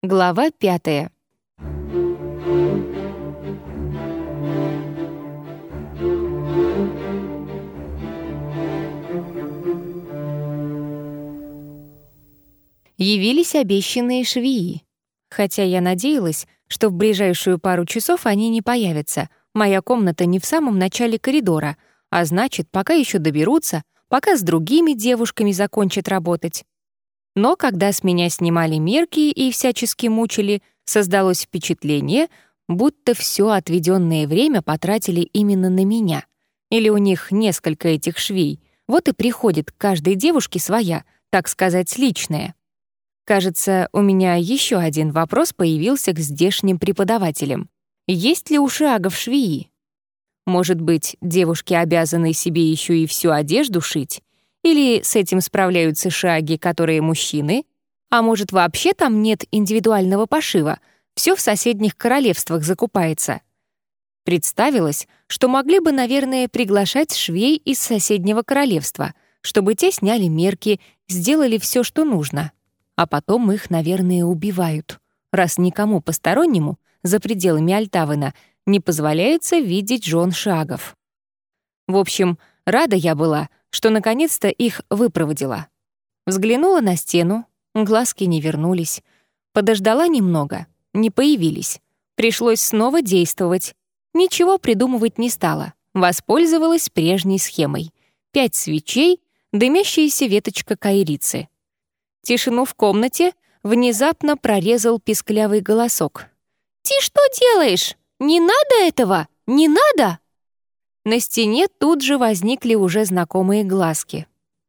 Глава пятая. Явились обещанные швеи. Хотя я надеялась, что в ближайшую пару часов они не появятся. Моя комната не в самом начале коридора, а значит, пока еще доберутся, пока с другими девушками закончат работать. Но когда с меня снимали мерки и всячески мучили, создалось впечатление, будто все отведенное время потратили именно на меня. Или у них несколько этих швей. Вот и приходит к каждой девушке своя, так сказать, личная. Кажется, у меня еще один вопрос появился к здешним преподавателям. Есть ли у шагов швеи? Может быть, девушки обязаны себе еще и всю одежду шить? Или с этим справляются шаги, которые мужчины? А может, вообще там нет индивидуального пошива? Все в соседних королевствах закупается. Представилось, что могли бы, наверное, приглашать швей из соседнего королевства, чтобы те сняли мерки, сделали все, что нужно. А потом их, наверное, убивают, раз никому постороннему за пределами Альтавына не позволяется видеть жен шагов. В общем, рада я была, что наконец-то их выпроводила. Взглянула на стену, глазки не вернулись. Подождала немного, не появились. Пришлось снова действовать. Ничего придумывать не стала. Воспользовалась прежней схемой. Пять свечей, дымящаяся веточка кайрицы. Тишину в комнате внезапно прорезал писклявый голосок. «Ты что делаешь?» «Не надо этого! Не надо!» На стене тут же возникли уже знакомые глазки.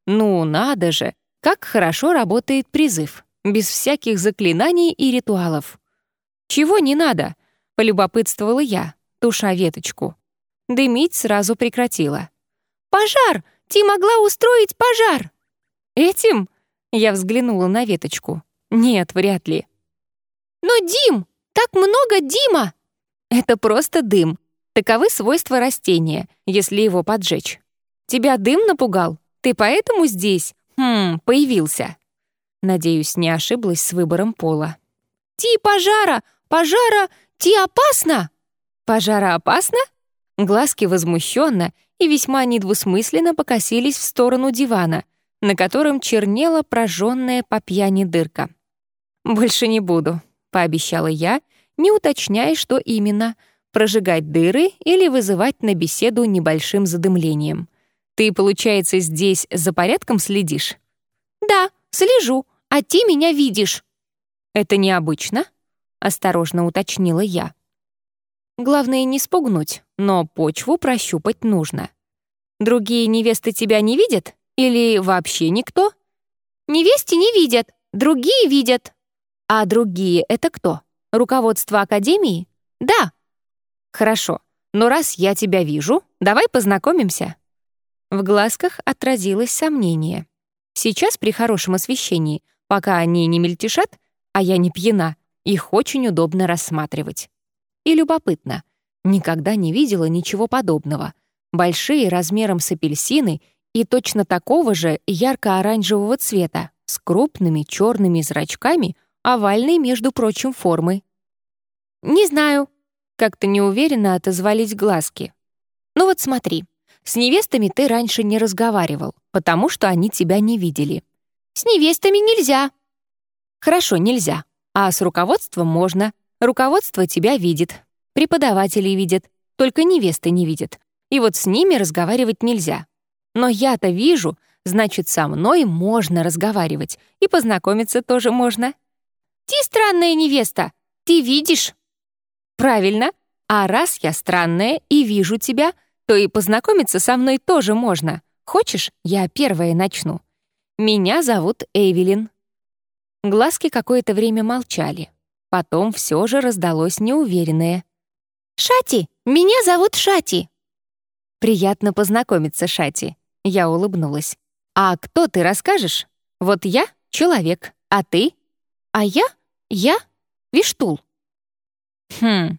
«Ну, надо же! Как хорошо работает призыв! Без всяких заклинаний и ритуалов!» «Чего не надо?» — полюбопытствовала я, туша веточку. Дымить сразу прекратила. «Пожар! Ты могла устроить пожар!» «Этим?» — я взглянула на веточку. «Нет, вряд ли». «Но, Дим! Так много Дима!» Это просто дым. Таковы свойства растения, если его поджечь. Тебя дым напугал? Ты поэтому здесь? Хм, появился. Надеюсь, не ошиблась с выбором пола. Ти пожара! Пожара! Ти опасно! Пожара опасно? Глазки возмущенно и весьма недвусмысленно покосились в сторону дивана, на котором чернела прожженная по пьяни дырка. «Больше не буду», — пообещала я не уточняя, что именно — прожигать дыры или вызывать на беседу небольшим задымлением. Ты, получается, здесь за порядком следишь? «Да, слежу, а ты меня видишь». «Это необычно?» — осторожно уточнила я. «Главное не спугнуть, но почву прощупать нужно. Другие невесты тебя не видят? Или вообще никто?» «Невесте не видят, другие видят». «А другие — это кто?» Руководство Академии? Да. Хорошо, но раз я тебя вижу, давай познакомимся. В глазках отразилось сомнение. Сейчас при хорошем освещении, пока они не мельтешат, а я не пьяна, их очень удобно рассматривать. И любопытно. Никогда не видела ничего подобного. Большие размером с апельсины и точно такого же ярко-оранжевого цвета, с крупными черными зрачками — овальной, между прочим, формы. «Не знаю», — как-то неуверенно отозвались глазки. «Ну вот смотри, с невестами ты раньше не разговаривал, потому что они тебя не видели. С невестами нельзя». «Хорошо, нельзя. А с руководством можно. Руководство тебя видит, преподаватели видят, только невесты не видят. И вот с ними разговаривать нельзя. Но я-то вижу, значит, со мной можно разговаривать, и познакомиться тоже можно. Ты странная невеста, ты видишь?» «Правильно. А раз я странная и вижу тебя, то и познакомиться со мной тоже можно. Хочешь, я первая начну? Меня зовут Эвелин». Глазки какое-то время молчали. Потом все же раздалось неуверенное. «Шати! Меня зовут Шати!» «Приятно познакомиться, Шати», — я улыбнулась. «А кто ты расскажешь? Вот я — человек, а ты?» «А я я — Виштул. Хм,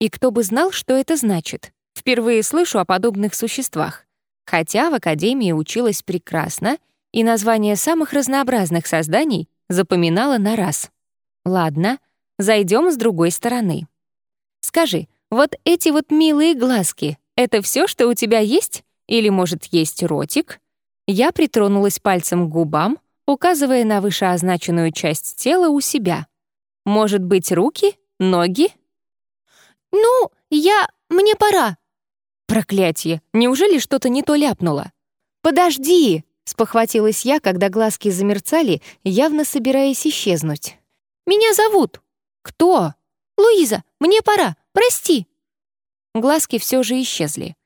и кто бы знал, что это значит? Впервые слышу о подобных существах. Хотя в Академии училась прекрасно, и название самых разнообразных созданий запоминала на раз. Ладно, зайдем с другой стороны. Скажи, вот эти вот милые глазки — это все, что у тебя есть? Или, может, есть ротик?» Я притронулась пальцем к губам, указывая на вышеозначенную часть тела у себя. «Может быть, руки? Ноги?» «Ну, я... мне пора». «Проклятье! Неужели что-то не то ляпнуло?» «Подожди!» — спохватилась я, когда глазки замерцали, явно собираясь исчезнуть. «Меня зовут». «Кто?» «Луиза, мне пора. Прости». Глазки все же исчезли.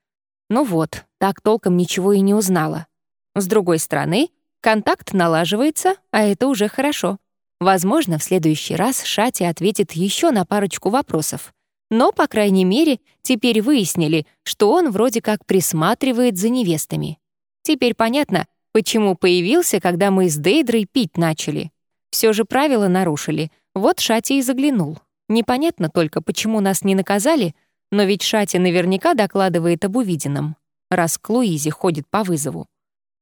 Ну вот, так толком ничего и не узнала. С другой стороны, контакт налаживается, а это уже хорошо. Возможно, в следующий раз Шати ответит еще на парочку вопросов. Но, по крайней мере, теперь выяснили, что он вроде как присматривает за невестами. Теперь понятно, почему появился, когда мы с Дейдрой пить начали. Все же правила нарушили. Вот Шати и заглянул. Непонятно только, почему нас не наказали, но ведь Шати наверняка докладывает об увиденном, раз к Луизе ходит по вызову.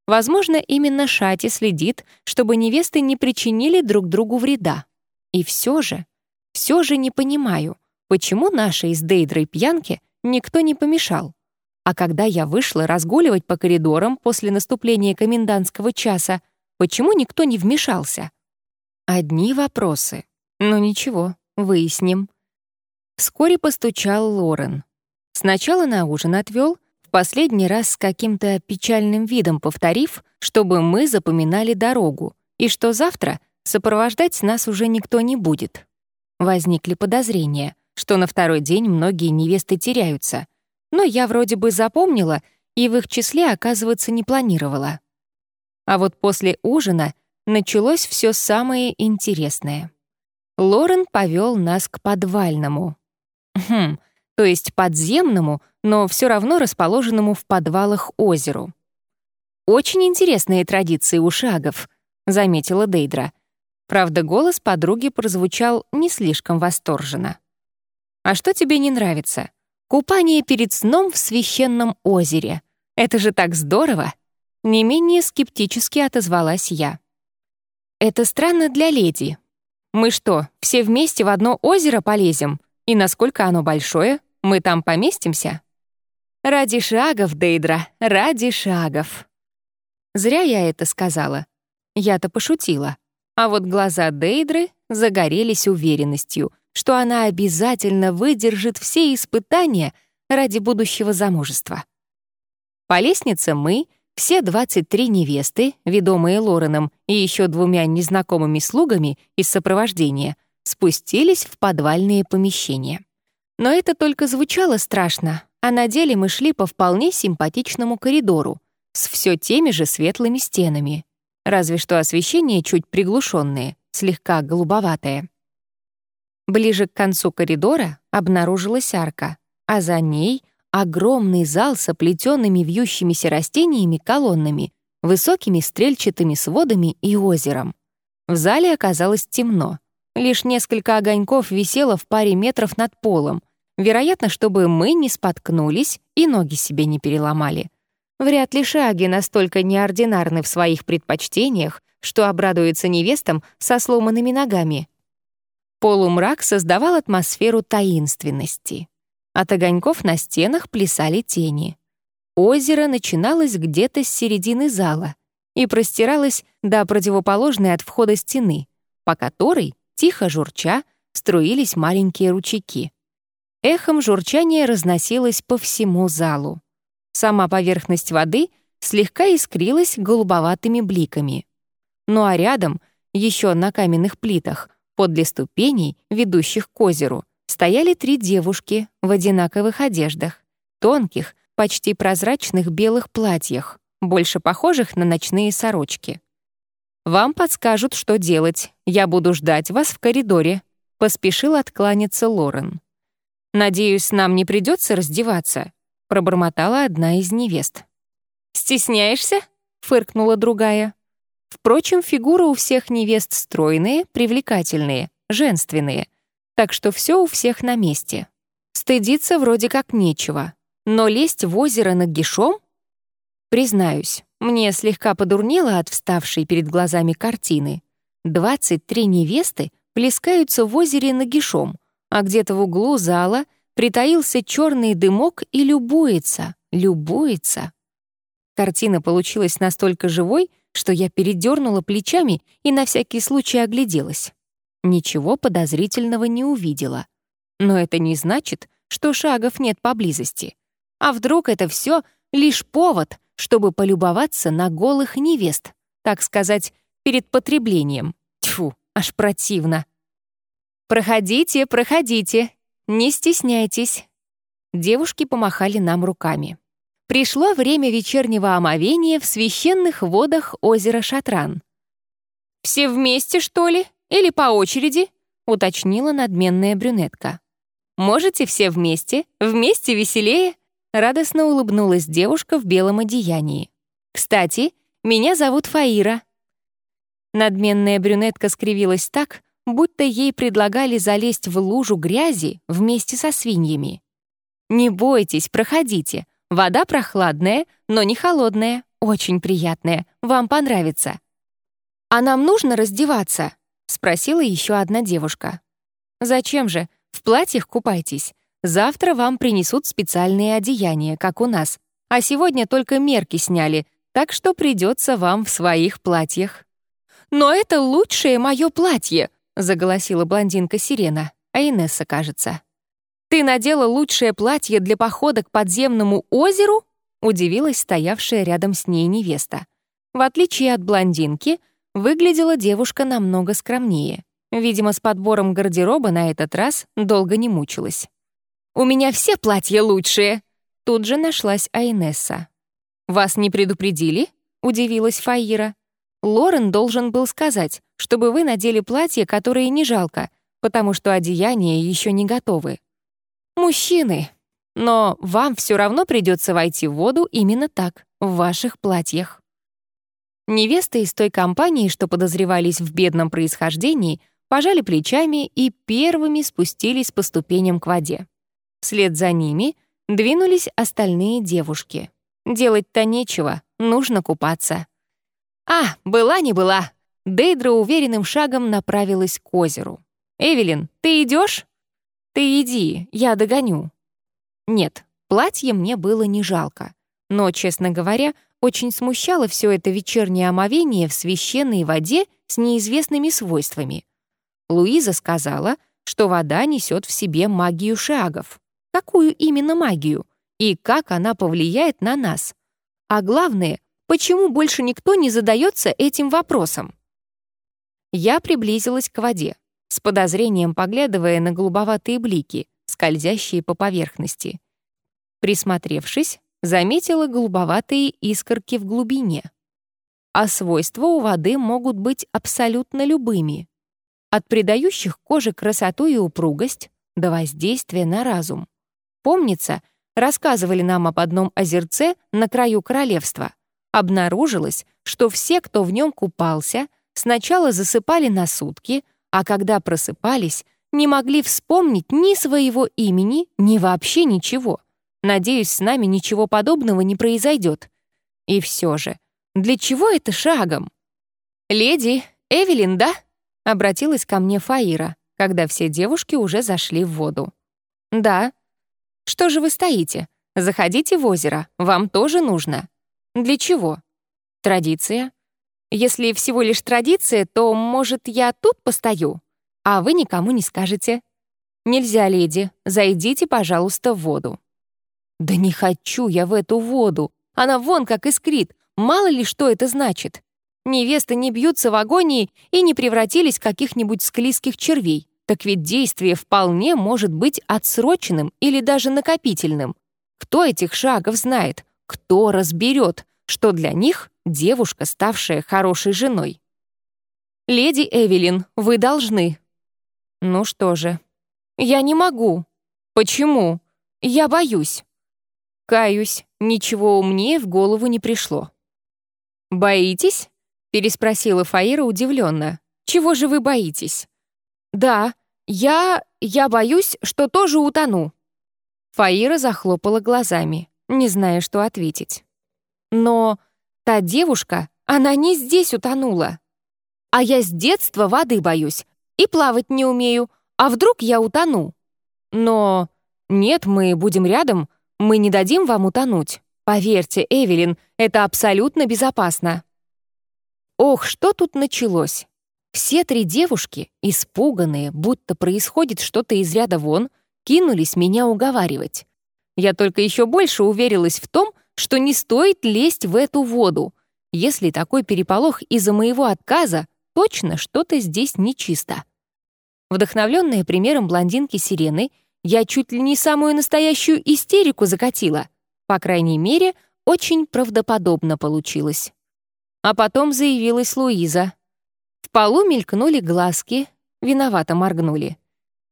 Возможно, именно Шати следит, чтобы невесты не причинили друг другу вреда. И все же, все же не понимаю, почему нашей с Дейдрой пьянке никто не помешал. А когда я вышла разгуливать по коридорам после наступления комендантского часа, почему никто не вмешался? Одни вопросы. Но ничего, Выясним. Вскоре постучал Лорен. Сначала на ужин отвел, в последний раз с каким-то печальным видом повторив, чтобы мы запоминали дорогу, и что завтра сопровождать нас уже никто не будет. Возникли подозрения, что на второй день многие невесты теряются, но я вроде бы запомнила и в их числе оказываться не планировала. А вот после ужина началось все самое интересное. Лорен повел нас к подвальному. Хм, то есть подземному, но все равно расположенному в подвалах озеру. «Очень интересные традиции у шагов», — заметила Дейдра. Правда, голос подруги прозвучал не слишком восторженно. «А что тебе не нравится? Купание перед сном в священном озере. Это же так здорово!» Не менее скептически отозвалась я. «Это странно для леди, мы что, все вместе в одно озеро полезем? И насколько оно большое? Мы там поместимся? Ради шагов, Дейдра, ради шагов. Зря я это сказала. Я-то пошутила. А вот глаза Дейдры загорелись уверенностью, что она обязательно выдержит все испытания ради будущего замужества. По лестнице мы, все 23 невесты, ведомые Лореном и еще двумя незнакомыми слугами из сопровождения, спустились в подвальные помещения. Но это только звучало страшно, а на деле мы шли по вполне симпатичному коридору с все теми же светлыми стенами, разве что освещение чуть приглушенное, слегка голубоватое. Ближе к концу коридора обнаружилась арка, а за ней — Огромный зал с оплетенными вьющимися растениями колоннами, высокими стрельчатыми сводами и озером. В зале оказалось темно. Лишь несколько огоньков висело в паре метров над полом, вероятно, чтобы мы не споткнулись и ноги себе не переломали. Вряд ли шаги настолько неординарны в своих предпочтениях, что обрадуются невестам со сломанными ногами. Полумрак создавал атмосферу таинственности. От огоньков на стенах плясали тени. Озеро начиналось где-то с середины зала и простиралось до противоположной от входа стены, по которой, тихо журча, струились маленькие ручейки. Эхом журчание разносилось по всему залу. Сама поверхность воды слегка искрилась голубоватыми бликами. Ну а рядом, еще на каменных плитах, подле ступеней, ведущих к озеру, стояли три девушки в одинаковых одеждах, тонких, почти прозрачных белых платьях, больше похожих на ночные сорочки. «Вам подскажут, что делать. Я буду ждать вас в коридоре», — поспешил откланяться Лорен. «Надеюсь, нам не придется раздеваться», — пробормотала одна из невест. «Стесняешься?» — фыркнула другая. Впрочем, фигуры у всех невест стройные, привлекательные, женственные, так что все у всех на месте. Стыдиться вроде как нечего. Но лезть в озеро нагишом? Признаюсь, мне слегка подурнело от вставшей перед глазами картины. 23 невесты плескаются в озере нагишом, а где-то в углу зала притаился черный дымок и любуется, любуется. Картина получилась настолько живой, что я передернула плечами и на всякий случай огляделась. Ничего подозрительного не увидела. Но это не значит, что шагов нет поблизости. А вдруг это все лишь повод, чтобы полюбоваться на голых невест, так сказать, перед потреблением. Тьфу, аж противно. «Проходите, проходите, не стесняйтесь». Девушки помахали нам руками. Пришло время вечернего омовения в священных водах озера Шатран. «Все вместе, что ли? Или по очереди?» — уточнила надменная брюнетка. «Можете все вместе? Вместе веселее?» Радостно улыбнулась девушка в белом одеянии. «Кстати, меня зовут Фаира». Надменная брюнетка скривилась так, будто ей предлагали залезть в лужу грязи вместе со свиньями. «Не бойтесь, проходите. Вода прохладная, но не холодная, очень приятная. Вам понравится». «А нам нужно раздеваться?» — спросила еще одна девушка. «Зачем же? В платьях купайтесь. Завтра вам принесут специальные одеяния, как у нас. А сегодня только мерки сняли, так что придется вам в своих платьях». «Но это лучшее мое платье!» — заголосила блондинка Сирена, а Инесса, кажется. «Ты надела лучшее платье для похода к подземному озеру?» — удивилась стоявшая рядом с ней невеста. В отличие от блондинки, выглядела девушка намного скромнее. Видимо, с подбором гардероба на этот раз долго не мучилась. «У меня все платья лучшие!» Тут же нашлась Айнесса. «Вас не предупредили?» — удивилась Фаира. «Лорен должен был сказать, чтобы вы надели платье, которое не жалко, потому что одеяния еще не готовы. Мужчины! Но вам все равно придется войти в воду именно так, в ваших платьях». Невесты из той компании, что подозревались в бедном происхождении, пожали плечами и первыми спустились по ступеням к воде. Вслед за ними двинулись остальные девушки. Делать-то нечего, нужно купаться. А, была не была. Дейдра уверенным шагом направилась к озеру. «Эвелин, ты идешь? «Ты иди, я догоню». Нет, платье мне было не жалко. Но, честно говоря, очень смущало все это вечернее омовение в священной воде с неизвестными свойствами. Луиза сказала, что вода несет в себе магию шагов. Какую именно магию? И как она повлияет на нас? А главное, почему больше никто не задается этим вопросом? Я приблизилась к воде, с подозрением поглядывая на голубоватые блики, скользящие по поверхности. Присмотревшись, заметила голубоватые искорки в глубине. А свойства у воды могут быть абсолютно любыми. От придающих коже красоту и упругость до воздействия на разум. Помнится, рассказывали нам об одном озерце на краю королевства. Обнаружилось, что все, кто в нем купался, сначала засыпали на сутки, а когда просыпались, не могли вспомнить ни своего имени, ни вообще ничего. Надеюсь, с нами ничего подобного не произойдет. И все же, для чего это шагом? «Леди, Эвелин, да?» — обратилась ко мне Фаира, когда все девушки уже зашли в воду. «Да», что же вы стоите? Заходите в озеро, вам тоже нужно. Для чего? Традиция. Если всего лишь традиция, то, может, я тут постою, а вы никому не скажете. Нельзя, леди, зайдите, пожалуйста, в воду. Да не хочу я в эту воду. Она вон как искрит. Мало ли что это значит. Невесты не бьются в агонии и не превратились в каких-нибудь склизких червей. Так ведь действие вполне может быть отсроченным или даже накопительным. Кто этих шагов знает? Кто разберет, что для них девушка, ставшая хорошей женой? «Леди Эвелин, вы должны». «Ну что же?» «Я не могу». «Почему?» «Я боюсь». Каюсь, ничего умнее в голову не пришло. «Боитесь?» — переспросила Фаира удивленно. «Чего же вы боитесь?» «Да, я... я боюсь, что тоже утону». Фаира захлопала глазами, не зная, что ответить. «Но та девушка, она не здесь утонула. А я с детства воды боюсь. и плавать не умею. А вдруг я утону? Но нет, мы будем рядом, мы не дадим вам утонуть. Поверьте, Эвелин, это абсолютно безопасно. Ох, что тут началось? Все три девушки, испуганные, будто происходит что-то из ряда вон, кинулись меня уговаривать. Я только еще больше уверилась в том, что не стоит лезть в эту воду. Если такой переполох из-за моего отказа, точно что-то здесь нечисто. Вдохновленная примером блондинки Сирены, я чуть ли не самую настоящую истерику закатила. По крайней мере, очень правдоподобно получилось. А потом заявилась Луиза. В полу мелькнули глазки, виновато моргнули.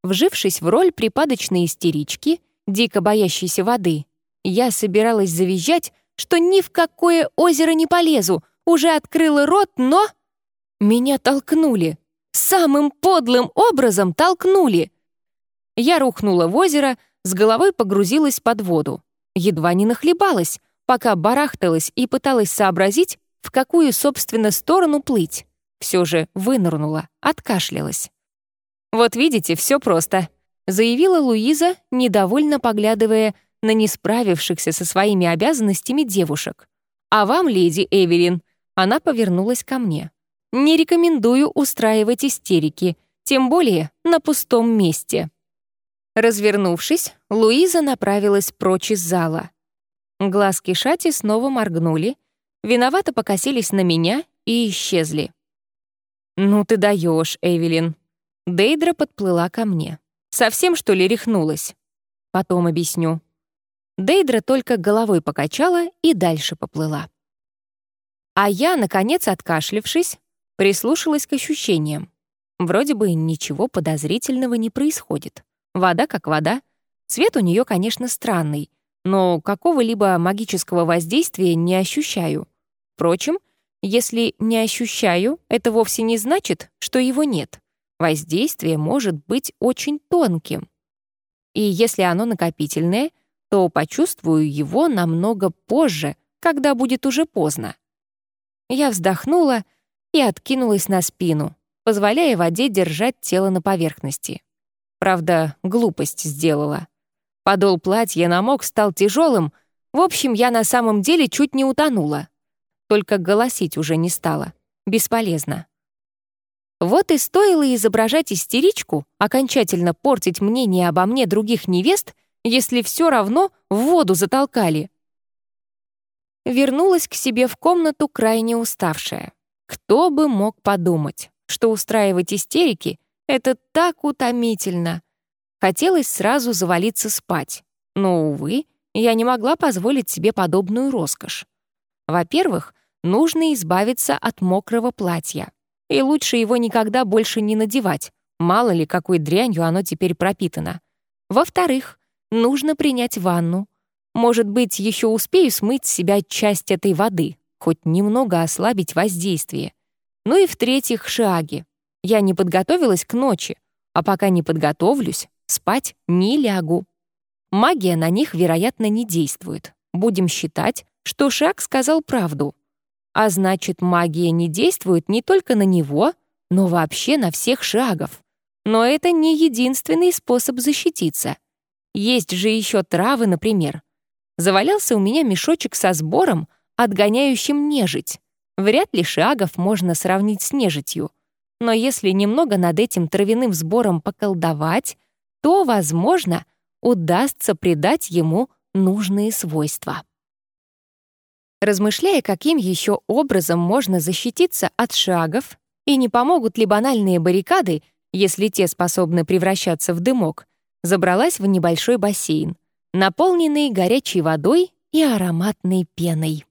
Вжившись в роль припадочной истерички, дико боящейся воды, я собиралась завизжать, что ни в какое озеро не полезу, уже открыла рот, но... Меня толкнули. Самым подлым образом толкнули. Я рухнула в озеро, с головой погрузилась под воду. Едва не нахлебалась, пока барахталась и пыталась сообразить, в какую, собственно, сторону плыть. Все же вынырнула, откашлялась. «Вот видите, все просто», — заявила Луиза, недовольно поглядывая на не справившихся со своими обязанностями девушек. «А вам, леди Эвелин», — она повернулась ко мне. «Не рекомендую устраивать истерики, тем более на пустом месте». Развернувшись, Луиза направилась прочь из зала. Глазки Шати снова моргнули, виновато покосились на меня и исчезли. «Ну ты даешь, Эвелин». Дейдра подплыла ко мне. «Совсем, что ли, рехнулась?» «Потом объясню». Дейдра только головой покачала и дальше поплыла. А я, наконец, откашлившись, прислушалась к ощущениям. Вроде бы ничего подозрительного не происходит. Вода как вода. Цвет у нее, конечно, странный, но какого-либо магического воздействия не ощущаю. Впрочем, если не ощущаю, это вовсе не значит, что его нет. Воздействие может быть очень тонким. И если оно накопительное, то почувствую его намного позже, когда будет уже поздно. Я вздохнула и откинулась на спину, позволяя воде держать тело на поверхности. Правда, глупость сделала. Подол платья намок, стал тяжелым. В общем, я на самом деле чуть не утонула. Только голосить уже не стала. Бесполезно. Вот и стоило изображать истеричку, окончательно портить мнение обо мне других невест, если все равно в воду затолкали. Вернулась к себе в комнату крайне уставшая. Кто бы мог подумать, что устраивать истерики — это так утомительно. Хотелось сразу завалиться спать, но, увы, я не могла позволить себе подобную роскошь. Во-первых, нужно избавиться от мокрого платья. И лучше его никогда больше не надевать, мало ли какой дрянью оно теперь пропитано. Во-вторых, нужно принять ванну. Может быть, еще успею смыть с себя часть этой воды, хоть немного ослабить воздействие. Ну и в-третьих, шаги. Я не подготовилась к ночи, а пока не подготовлюсь, спать не лягу. Магия на них, вероятно, не действует. Будем считать, что Шаг сказал правду. А значит, магия не действует не только на него, но вообще на всех шагов. Но это не единственный способ защититься. Есть же еще травы, например. Завалялся у меня мешочек со сбором, отгоняющим нежить. Вряд ли шагов можно сравнить с нежитью. Но если немного над этим травяным сбором поколдовать, то, возможно, удастся придать ему нужные свойства. Размышляя, каким еще образом можно защититься от шагов, и не помогут ли банальные баррикады, если те способны превращаться в дымок, забралась в небольшой бассейн, наполненный горячей водой и ароматной пеной.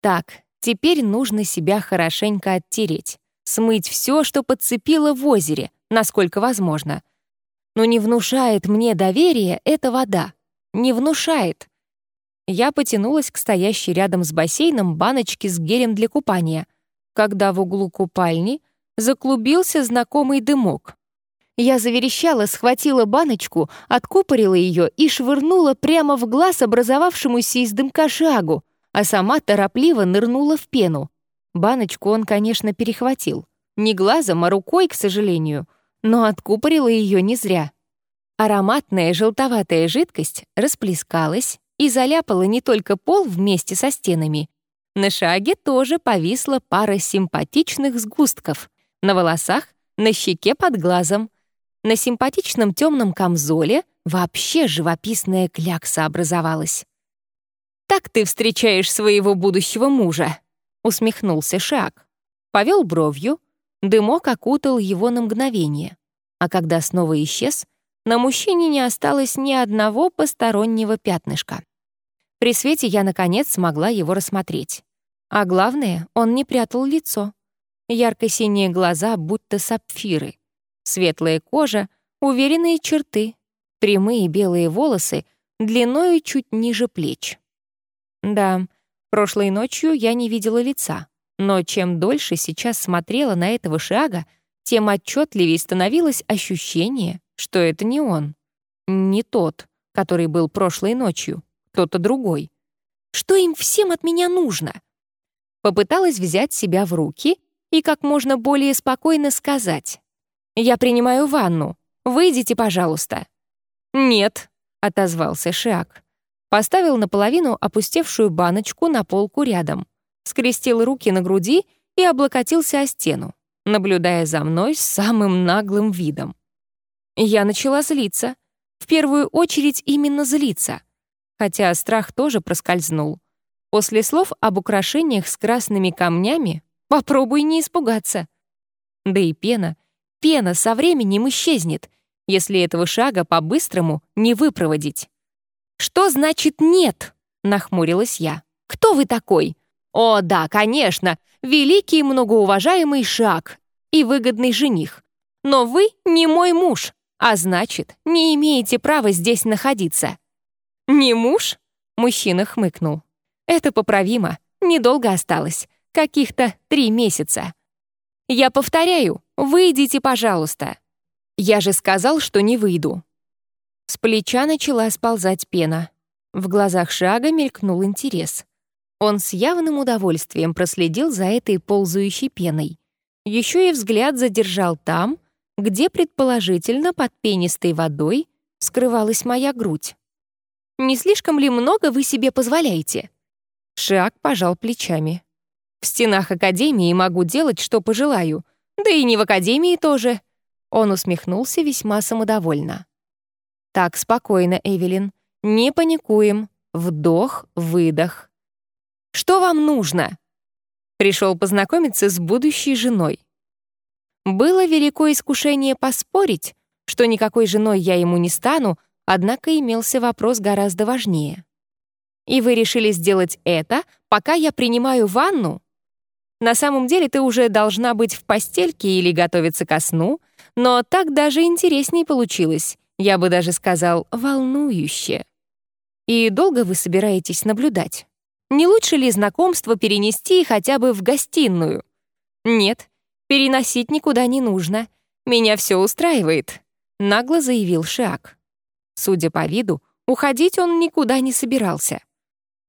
Так, теперь нужно себя хорошенько оттереть, смыть все, что подцепило в озере, насколько возможно. Но не внушает мне доверия эта вода. Не внушает. Я потянулась к стоящей рядом с бассейном баночке с гелем для купания, когда в углу купальни заклубился знакомый дымок. Я заверещала, схватила баночку, откупорила ее и швырнула прямо в глаз образовавшемуся из дымка шагу, а сама торопливо нырнула в пену. Баночку он, конечно, перехватил, Не глазом, а рукой, к сожалению, но откупорила ее не зря. Ароматная желтоватая жидкость расплескалась и заляпала не только пол вместе со стенами. На шаге тоже повисла пара симпатичных сгустков. На волосах, на щеке под глазом. На симпатичном темном камзоле вообще живописная клякса образовалась. «Так ты встречаешь своего будущего мужа», — усмехнулся Шаг. Повел бровью, дымок окутал его на мгновение. А когда снова исчез, на мужчине не осталось ни одного постороннего пятнышка. При свете я, наконец, смогла его рассмотреть. А главное, он не прятал лицо. Ярко-синие глаза, будто сапфиры. Светлая кожа, уверенные черты, прямые белые волосы, длиною чуть ниже плеч. Да, прошлой ночью я не видела лица, но чем дольше сейчас смотрела на этого шага, тем отчетливее становилось ощущение, что это не он. Не тот, который был прошлой ночью, кто-то другой. Что им всем от меня нужно? Попыталась взять себя в руки и как можно более спокойно сказать. «Я принимаю ванну. Выйдите, пожалуйста». «Нет», — отозвался Шиак. Поставил наполовину опустевшую баночку на полку рядом, скрестил руки на груди и облокотился о стену, наблюдая за мной с самым наглым видом. Я начала злиться. В первую очередь именно злиться. Хотя страх тоже проскользнул. После слов об украшениях с красными камнями попробуй не испугаться. Да и пена. Пена со временем исчезнет, если этого шага по-быстрому не выпроводить. «Что значит нет?» — нахмурилась я. «Кто вы такой?» «О, да, конечно, великий многоуважаемый шаг и выгодный жених. Но вы не мой муж, а значит, не имеете права здесь находиться». «Не муж?» — мужчина хмыкнул. «Это поправимо. Недолго осталось. Каких-то три месяца. Я повторяю, выйдите, пожалуйста». «Я же сказал, что не выйду. С плеча начала сползать пена. В глазах Шага мелькнул интерес. Он с явным удовольствием проследил за этой ползающей пеной. Еще и взгляд задержал там, где, предположительно, под пенистой водой скрывалась моя грудь. «Не слишком ли много вы себе позволяете?» Шаг пожал плечами. «В стенах Академии могу делать, что пожелаю. Да и не в Академии тоже». Он усмехнулся весьма самодовольно. Так, спокойно, Эвелин. Не паникуем. Вдох, выдох. Что вам нужно? Пришел познакомиться с будущей женой. Было великое искушение поспорить, что никакой женой я ему не стану, однако имелся вопрос гораздо важнее. И вы решили сделать это, пока я принимаю ванну? На самом деле ты уже должна быть в постельке или готовиться ко сну, но так даже интересней получилось. Я бы даже сказал, волнующе. И долго вы собираетесь наблюдать? Не лучше ли знакомство перенести хотя бы в гостиную? Нет, переносить никуда не нужно. Меня все устраивает, нагло заявил Шиак. Судя по виду, уходить он никуда не собирался.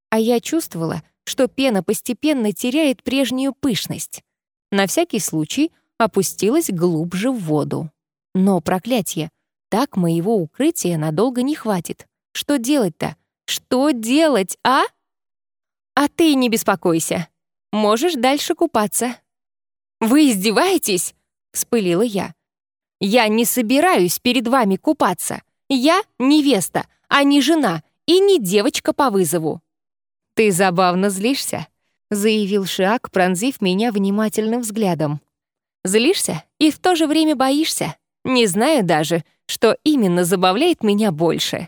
А я чувствовала, что пена постепенно теряет прежнюю пышность. На всякий случай опустилась глубже в воду. Но проклятие, так моего укрытия надолго не хватит. Что делать-то? Что делать, а? А ты не беспокойся. Можешь дальше купаться. Вы издеваетесь? Вспылила я. Я не собираюсь перед вами купаться. Я невеста, а не жена и не девочка по вызову. Ты забавно злишься, заявил Шиак, пронзив меня внимательным взглядом. Злишься и в то же время боишься. Не знаю даже, что именно забавляет меня больше.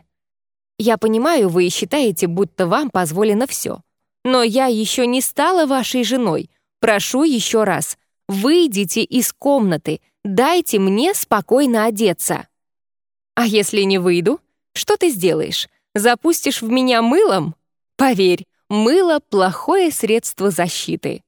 Я понимаю, вы считаете, будто вам позволено все. Но я еще не стала вашей женой. Прошу еще раз, выйдите из комнаты, дайте мне спокойно одеться. А если не выйду, что ты сделаешь? Запустишь в меня мылом? Поверь, мыло — плохое средство защиты.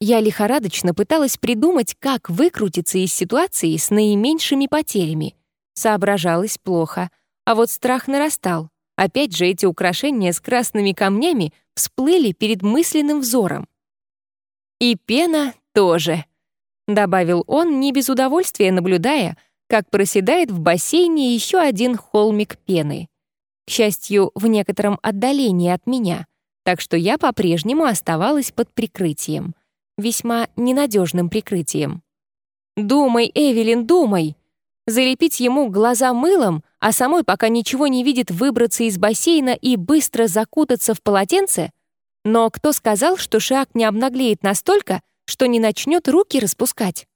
Я лихорадочно пыталась придумать, как выкрутиться из ситуации с наименьшими потерями — Соображалось плохо, а вот страх нарастал. Опять же эти украшения с красными камнями всплыли перед мысленным взором. И пена тоже. добавил он, не без удовольствия наблюдая, как проседает в бассейне еще один холмик пены. К счастью, в некотором отдалении от меня, так что я по-прежнему оставалась под прикрытием, весьма ненадежным прикрытием. «Думай, Эвелин, думай!» Залепить ему глаза мылом, а самой, пока ничего не видит, выбраться из бассейна и быстро закутаться в полотенце? Но кто сказал, что Шиак не обнаглеет настолько, что не начнет руки распускать?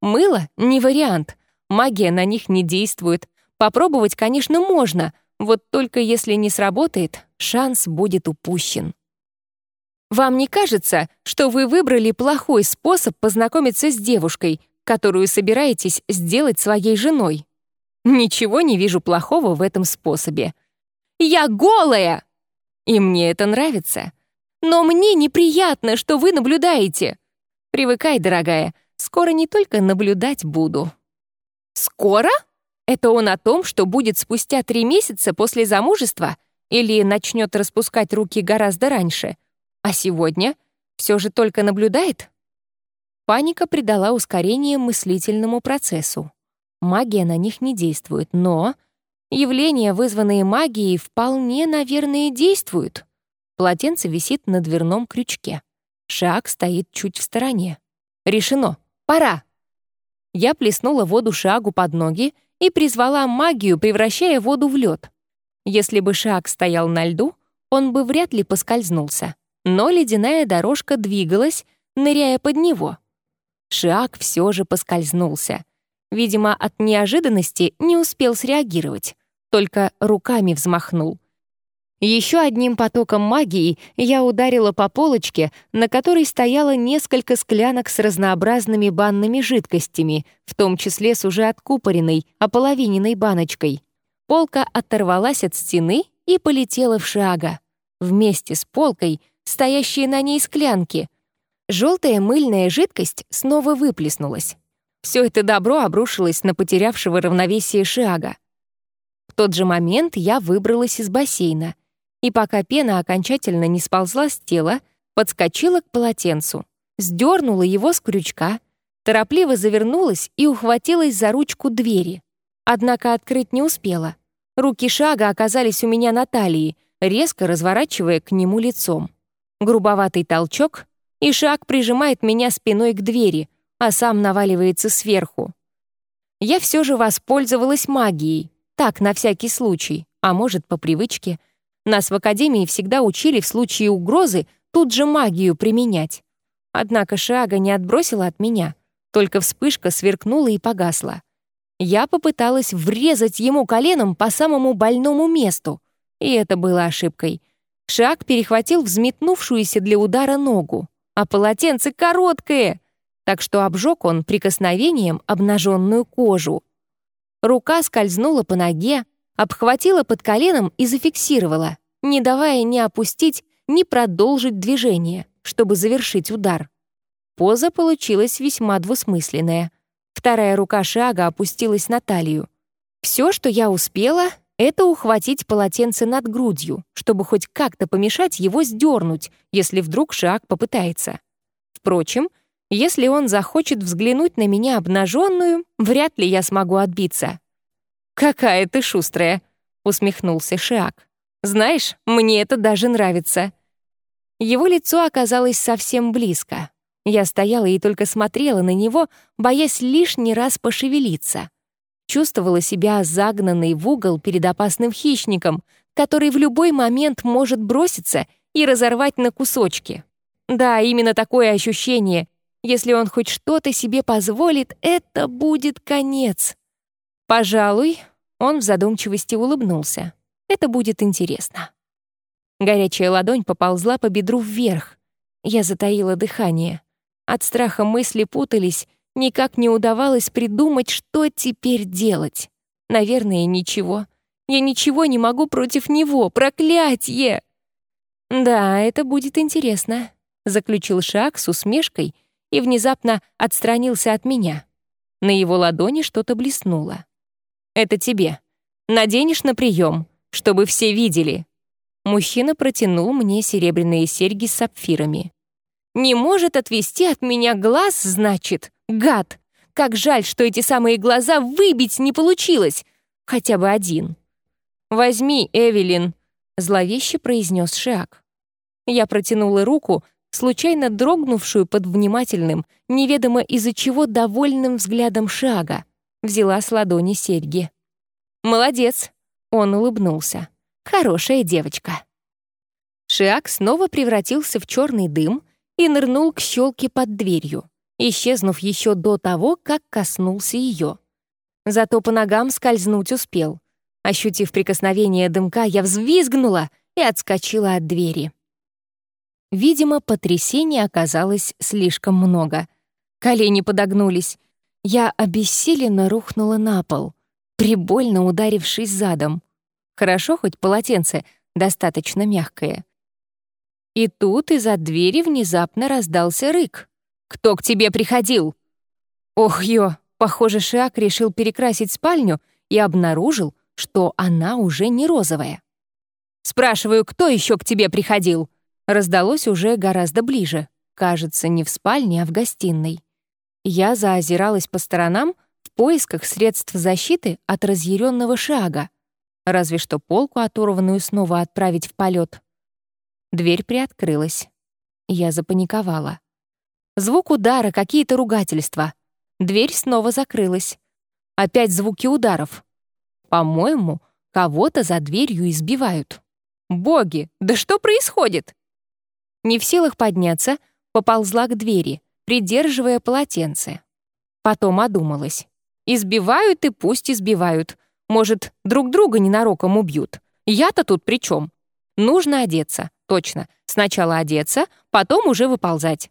Мыло — не вариант. Магия на них не действует. Попробовать, конечно, можно, вот только если не сработает, шанс будет упущен. Вам не кажется, что вы выбрали плохой способ познакомиться с девушкой, которую собираетесь сделать своей женой? Ничего не вижу плохого в этом способе. Я голая! И мне это нравится. Но мне неприятно, что вы наблюдаете. Привыкай, дорогая, скоро не только наблюдать буду. Скоро? Это он о том, что будет спустя три месяца после замужества или начнет распускать руки гораздо раньше? А сегодня все же только наблюдает? Паника придала ускорение мыслительному процессу. Магия на них не действует, но явления, вызванные магией, вполне, наверное, действуют. Полотенце висит на дверном крючке. Шаг стоит чуть в стороне. Решено. Пора. Я плеснула воду Шагу под ноги и призвала магию, превращая воду в лед. Если бы Шаг стоял на льду, он бы вряд ли поскользнулся. Но ледяная дорожка двигалась, ныряя под него. Шиак все же поскользнулся. Видимо, от неожиданности не успел среагировать, только руками взмахнул. Еще одним потоком магии я ударила по полочке, на которой стояло несколько склянок с разнообразными банными жидкостями, в том числе с уже откупоренной, ополовиненной баночкой. Полка оторвалась от стены и полетела в шага. Вместе с полкой стоящие на ней склянки. Желтая мыльная жидкость снова выплеснулась. Все это добро обрушилось на потерявшего равновесие шага. В тот же момент я выбралась из бассейна — и пока пена окончательно не сползла с тела, подскочила к полотенцу, сдернула его с крючка, торопливо завернулась и ухватилась за ручку двери. Однако открыть не успела. Руки шага оказались у меня на талии, резко разворачивая к нему лицом. Грубоватый толчок, и шаг прижимает меня спиной к двери, а сам наваливается сверху. Я все же воспользовалась магией, так, на всякий случай, а может, по привычке — нас в академии всегда учили в случае угрозы тут же магию применять. Однако шага не отбросила от меня, только вспышка сверкнула и погасла. Я попыталась врезать ему коленом по самому больному месту, и это было ошибкой. Шаг перехватил взметнувшуюся для удара ногу, а полотенце короткое, так что обжег он прикосновением обнаженную кожу. Рука скользнула по ноге, обхватила под коленом и зафиксировала, не давая ни опустить, ни продолжить движение, чтобы завершить удар. Поза получилась весьма двусмысленная. Вторая рука шага опустилась на талию. Все, что я успела, это ухватить полотенце над грудью, чтобы хоть как-то помешать его сдернуть, если вдруг шаг попытается. Впрочем, если он захочет взглянуть на меня обнаженную, вряд ли я смогу отбиться. «Какая ты шустрая!» — усмехнулся Шиак. «Знаешь, мне это даже нравится». Его лицо оказалось совсем близко. Я стояла и только смотрела на него, боясь лишний раз пошевелиться. Чувствовала себя загнанной в угол перед опасным хищником, который в любой момент может броситься и разорвать на кусочки. Да, именно такое ощущение. Если он хоть что-то себе позволит, это будет конец. Пожалуй, он в задумчивости улыбнулся. Это будет интересно. Горячая ладонь поползла по бедру вверх. Я затаила дыхание. От страха мысли путались, никак не удавалось придумать, что теперь делать. Наверное, ничего. Я ничего не могу против него, проклятье! Да, это будет интересно, заключил Шаг с усмешкой и внезапно отстранился от меня. На его ладони что-то блеснуло. Это тебе. Наденешь на прием, чтобы все видели». Мужчина протянул мне серебряные серьги с сапфирами. «Не может отвести от меня глаз, значит? Гад! Как жаль, что эти самые глаза выбить не получилось! Хотя бы один. «Возьми, Эвелин», — зловеще произнес Шиак. Я протянула руку, случайно дрогнувшую под внимательным, неведомо из-за чего довольным взглядом Шага. Взяла с ладони серьги. «Молодец!» — он улыбнулся. «Хорошая девочка». Шиак снова превратился в черный дым и нырнул к щелке под дверью, исчезнув еще до того, как коснулся ее. Зато по ногам скользнуть успел. Ощутив прикосновение дымка, я взвизгнула и отскочила от двери. Видимо, потрясений оказалось слишком много. Колени подогнулись. Я обессиленно рухнула на пол, прибольно ударившись задом. Хорошо хоть полотенце достаточно мягкое. И тут из-за двери внезапно раздался рык. «Кто к тебе приходил?» Ох, ё, похоже, Шиак решил перекрасить спальню и обнаружил, что она уже не розовая. «Спрашиваю, кто еще к тебе приходил?» Раздалось уже гораздо ближе. Кажется, не в спальне, а в гостиной. Я заозиралась по сторонам в поисках средств защиты от разъяренного шага. Разве что полку оторванную снова отправить в полет. Дверь приоткрылась. Я запаниковала. Звук удара, какие-то ругательства. Дверь снова закрылась. Опять звуки ударов. По-моему, кого-то за дверью избивают. Боги, да что происходит? Не в силах подняться, поползла к двери, придерживая полотенце. Потом одумалась. Избивают и пусть избивают. Может, друг друга ненароком убьют. Я-то тут при чем? Нужно одеться, точно. Сначала одеться, потом уже выползать.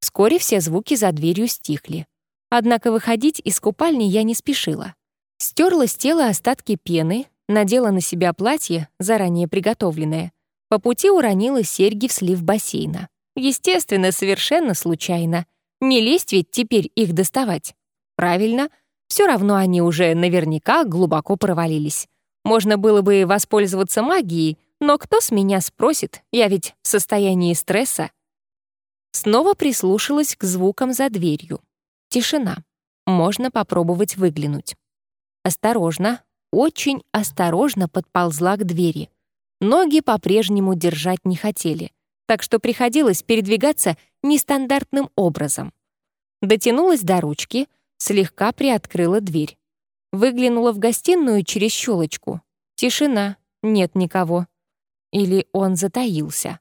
Вскоре все звуки за дверью стихли. Однако выходить из купальни я не спешила. Стерла с тела остатки пены, надела на себя платье, заранее приготовленное, по пути уронила серьги в слив бассейна. Естественно, совершенно случайно. Не лезть ведь теперь их доставать. Правильно, все равно они уже наверняка глубоко провалились. Можно было бы воспользоваться магией, но кто с меня спросит, я ведь в состоянии стресса. Снова прислушалась к звукам за дверью. Тишина. Можно попробовать выглянуть. Осторожно, очень осторожно подползла к двери. Ноги по-прежнему держать не хотели, так что приходилось передвигаться нестандартным образом. Дотянулась до ручки, слегка приоткрыла дверь. Выглянула в гостиную через щелочку. Тишина, нет никого. Или он затаился.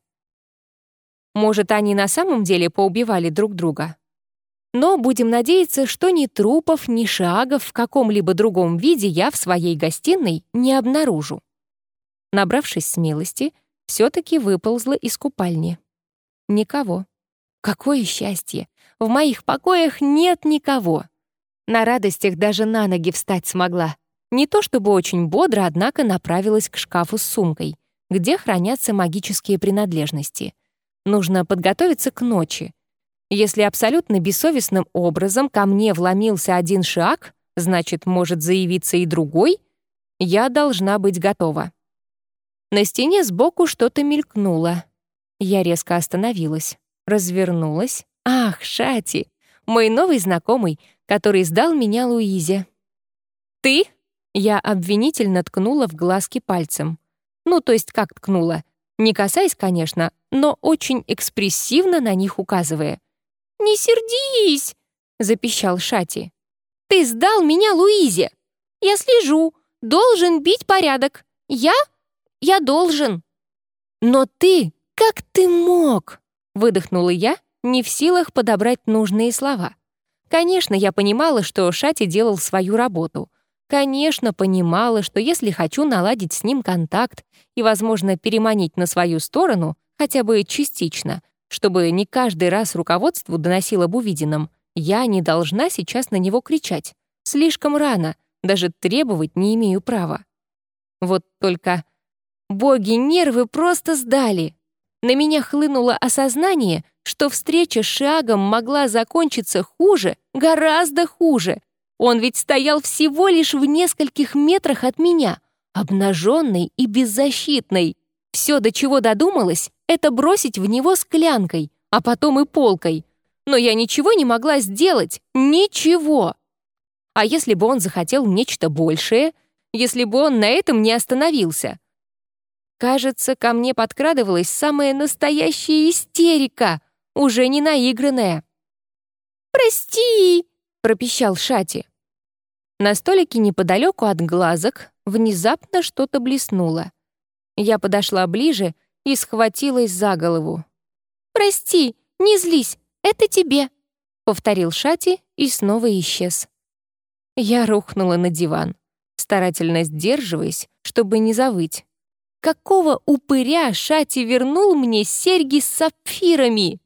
Может, они на самом деле поубивали друг друга? Но будем надеяться, что ни трупов, ни шагов в каком-либо другом виде я в своей гостиной не обнаружу. Набравшись смелости, все-таки выползла из купальни. Никого. Какое счастье! В моих покоях нет никого. На радостях даже на ноги встать смогла. Не то чтобы очень бодро, однако направилась к шкафу с сумкой, где хранятся магические принадлежности. Нужно подготовиться к ночи. Если абсолютно бессовестным образом ко мне вломился один шаг, значит, может заявиться и другой, я должна быть готова. На стене сбоку что-то мелькнуло. Я резко остановилась, развернулась. Ах, Шати, мой новый знакомый, который сдал меня Луизе. «Ты?» — я обвинительно ткнула в глазки пальцем. Ну, то есть как ткнула? Не касаясь, конечно, но очень экспрессивно на них указывая. «Не сердись!» — запищал Шати. «Ты сдал меня Луизе! Я слежу, должен бить порядок. Я я должен». «Но ты, как ты мог?» — выдохнула я, не в силах подобрать нужные слова. Конечно, я понимала, что Шати делал свою работу. Конечно, понимала, что если хочу наладить с ним контакт и, возможно, переманить на свою сторону, хотя бы частично, чтобы не каждый раз руководству доносило об увиденном, я не должна сейчас на него кричать. Слишком рано, даже требовать не имею права. Вот только Боги, нервы просто сдали. На меня хлынуло осознание, что встреча с Шагом могла закончиться хуже, гораздо хуже. Он ведь стоял всего лишь в нескольких метрах от меня, обнаженный и беззащитный. Все, до чего додумалась, это бросить в него склянкой, а потом и полкой. но я ничего не могла сделать. Ничего. А если бы он захотел нечто большее, если бы он на этом не остановился? Кажется, ко мне подкрадывалась самая настоящая истерика, уже не наигранная. «Прости!» — пропищал Шати. На столике неподалеку от глазок внезапно что-то блеснуло. Я подошла ближе и схватилась за голову. «Прости, не злись, это тебе», — повторил Шати и снова исчез. Я рухнула на диван, старательно сдерживаясь, чтобы не завыть. Какого упыря Шати вернул мне серьги с сапфирами?